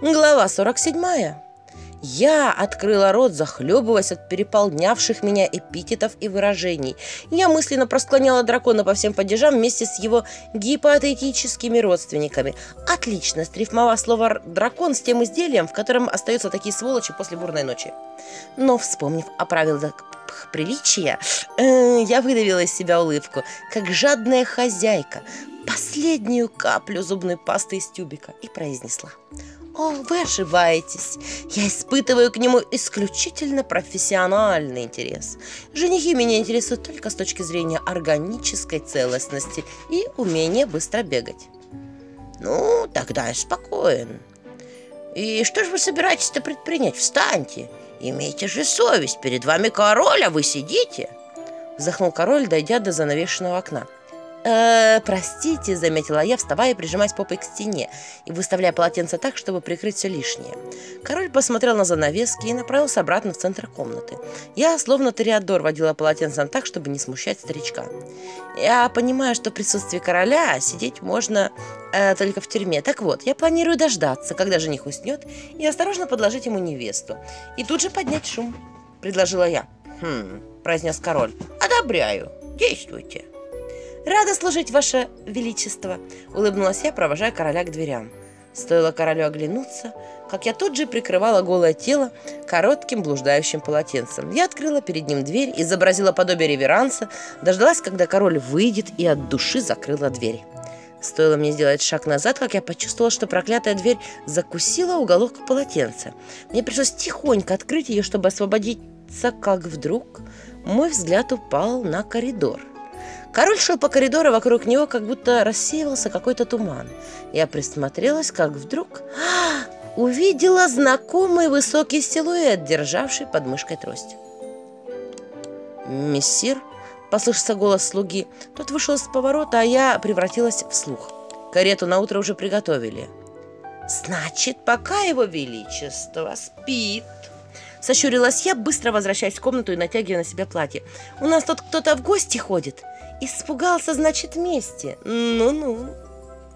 Глава 47. Я открыла рот, захлебываясь от переполнявших меня эпитетов и выражений. Я мысленно просклоняла дракона по всем падежам вместе с его гипотетическими родственниками. Отлично стрифмовав слово «дракон» с тем изделием, в котором остаются такие сволочи после бурной ночи. Но, вспомнив о правилах приличия, э, я выдавила из себя улыбку, как жадная хозяйка, последнюю каплю зубной пасты из тюбика и произнесла – «О, вы ошибаетесь. Я испытываю к нему исключительно профессиональный интерес. Женихи меня интересуют только с точки зрения органической целостности и умения быстро бегать». «Ну, тогда я спокоен. И что же вы собираетесь-то предпринять? Встаньте! Имейте же совесть, перед вами король, а вы сидите!» Вздохнул король, дойдя до занавешенного окна. «Э, простите», — заметила я, вставая и прижимаясь попой к стене и выставляя полотенце так, чтобы прикрыть все лишнее. Король посмотрел на занавески и направился обратно в центр комнаты. Я, словно Ториадор, водила полотенцем так, чтобы не смущать старичка. Я понимаю, что в присутствии короля сидеть можно э, только в тюрьме. Так вот, я планирую дождаться, когда жених уснет, и осторожно подложить ему невесту. И тут же поднять шум, предложила я. «Хм», — произнес король, — «одобряю. Действуйте». «Рада служить, Ваше Величество!» — улыбнулась я, провожая короля к дверям. Стоило королю оглянуться, как я тут же прикрывала голое тело коротким блуждающим полотенцем. Я открыла перед ним дверь, изобразила подобие реверанса, дождалась, когда король выйдет, и от души закрыла дверь. Стоило мне сделать шаг назад, как я почувствовала, что проклятая дверь закусила уголок полотенца. Мне пришлось тихонько открыть ее, чтобы освободиться, как вдруг мой взгляд упал на коридор. Король шел по коридору, вокруг него как будто рассеивался какой-то туман. Я присмотрелась, как вдруг а, увидела знакомый высокий силуэт, державший под мышкой трость. «Мессир?» — послышался голос слуги. Тот вышел из поворота, а я превратилась в слух. Карету на утро уже приготовили. «Значит, пока его величество спит», Сощурилась я, быстро возвращаясь в комнату и натягивая на себя платье. «У нас тут кто-то в гости ходит. Испугался, значит, вместе. Ну-ну».